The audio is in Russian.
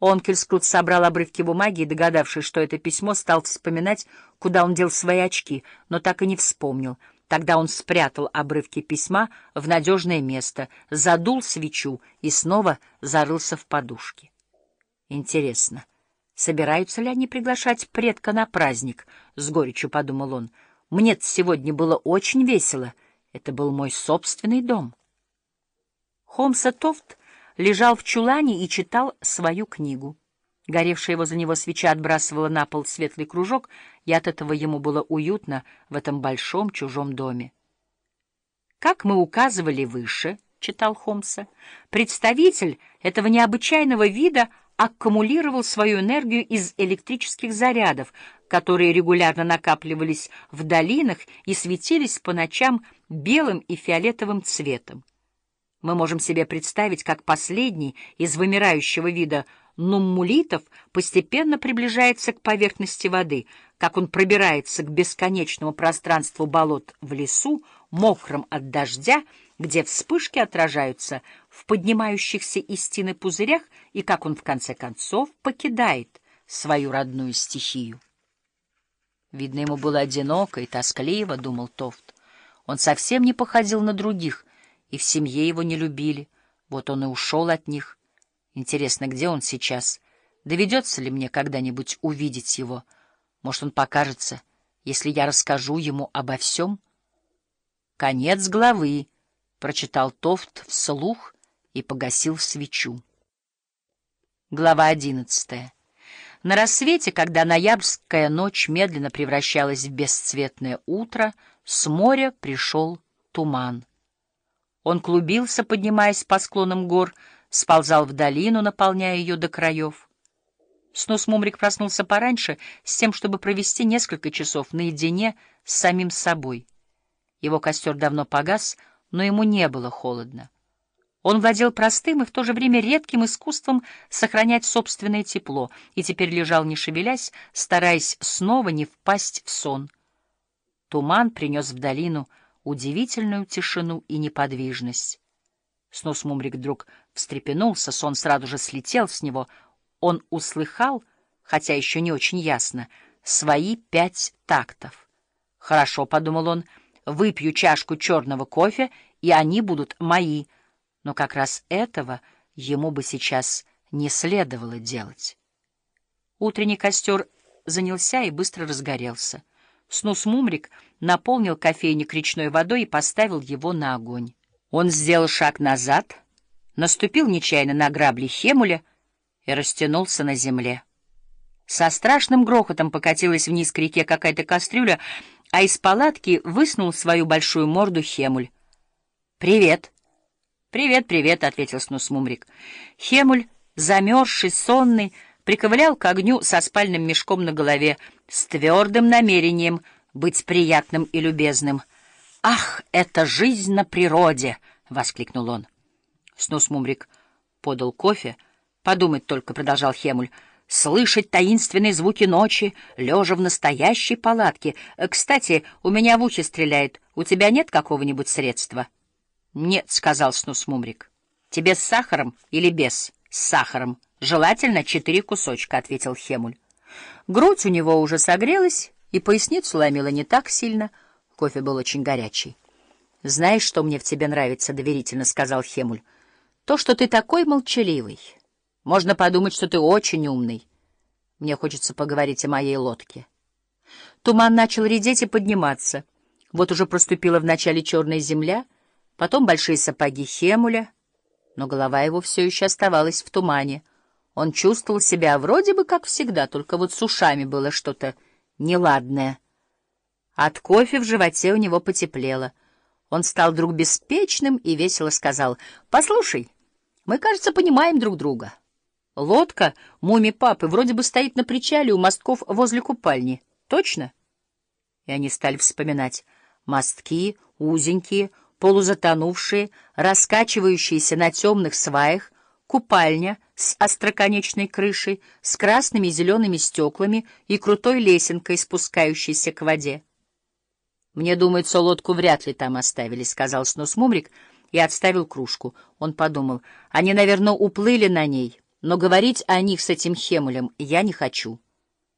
Онкельскрут собрал обрывки бумаги и, догадавшись, что это письмо, стал вспоминать, куда он дел свои очки, но так и не вспомнил. Тогда он спрятал обрывки письма в надежное место, задул свечу и снова зарылся в подушки. Интересно, собираются ли они приглашать предка на праздник? — с горечью подумал он. мне сегодня было очень весело. Это был мой собственный дом. Холмса Тофт лежал в чулане и читал свою книгу. Горевшая возле него свеча отбрасывала на пол светлый кружок, и от этого ему было уютно в этом большом чужом доме. «Как мы указывали выше», — читал Холмса, — «представитель этого необычайного вида аккумулировал свою энергию из электрических зарядов, которые регулярно накапливались в долинах и светились по ночам белым и фиолетовым цветом. Мы можем себе представить, как последний из вымирающего вида нуммулитов постепенно приближается к поверхности воды, как он пробирается к бесконечному пространству болот в лесу, мокром от дождя, где вспышки отражаются в поднимающихся из стены пузырях, и как он в конце концов покидает свою родную стихию. Видно, ему было одиноко и тоскливо, — думал Тофт. Он совсем не походил на других, и в семье его не любили. Вот он и ушел от них. Интересно, где он сейчас? Доведется ли мне когда-нибудь увидеть его? Может, он покажется, если я расскажу ему обо всем? Конец главы, — прочитал Тофт вслух и погасил свечу. Глава одиннадцатая. На рассвете, когда ноябрьская ночь медленно превращалась в бесцветное утро, с моря пришел туман. Он клубился, поднимаясь по склонам гор, сползал в долину, наполняя ее до краев. Снус Мумрик проснулся пораньше с тем, чтобы провести несколько часов наедине с самим собой. Его костер давно погас, но ему не было холодно. Он владел простым и в то же время редким искусством сохранять собственное тепло и теперь лежал, не шевелясь, стараясь снова не впасть в сон. Туман принес в долину — удивительную тишину и неподвижность. Снос Мумрик вдруг встрепенулся, сон сразу же слетел с него. Он услыхал, хотя еще не очень ясно, свои пять тактов. «Хорошо», — подумал он, — «выпью чашку черного кофе, и они будут мои». Но как раз этого ему бы сейчас не следовало делать. Утренний костер занялся и быстро разгорелся. Снус Мумрик наполнил кофейник речной водой и поставил его на огонь. Он сделал шаг назад, наступил нечаянно на грабли Хемуля и растянулся на земле. Со страшным грохотом покатилась вниз к реке какая-то кастрюля, а из палатки высунул свою большую морду Хемуль. «Привет!» «Привет, привет!» — ответил Снус Мумрик. Хемуль, замерзший, сонный, приковылял к огню со спальным мешком на голове, с твердым намерением быть приятным и любезным. «Ах, это жизнь на природе!» — воскликнул он. Снус Мумрик подал кофе. «Подумать только», — продолжал Хемуль, — «слышать таинственные звуки ночи, лежа в настоящей палатке. Кстати, у меня в ухе стреляет. У тебя нет какого-нибудь средства?» «Нет», — сказал Снус Мумрик. «Тебе с сахаром или без?» «С сахаром». «Желательно четыре кусочка», — ответил Хемуль. Грудь у него уже согрелась, и поясницу ломила не так сильно. Кофе был очень горячий. «Знаешь, что мне в тебе нравится?» — доверительно сказал Хемуль. «То, что ты такой молчаливый. Можно подумать, что ты очень умный. Мне хочется поговорить о моей лодке». Туман начал редеть и подниматься. Вот уже проступила вначале черная земля, потом большие сапоги Хемуля, но голова его все еще оставалась в тумане — он чувствовал себя вроде бы как всегда, только вот с ушами было что-то неладное. От кофе в животе у него потеплело. Он стал вдруг беспечным и весело сказал, «Послушай, мы, кажется, понимаем друг друга. Лодка муми папы вроде бы стоит на причале у мостков возле купальни. Точно?» И они стали вспоминать. Мостки, узенькие, полузатонувшие, раскачивающиеся на темных сваях, купальня с остроконечной крышей, с красными и зелеными стеклами и крутой лесенкой, спускающейся к воде. «Мне думается, лодку вряд ли там оставили», — сказал Снус Мумрик и отставил кружку. Он подумал, они, наверное, уплыли на ней. Но говорить о них с этим Хемулем я не хочу.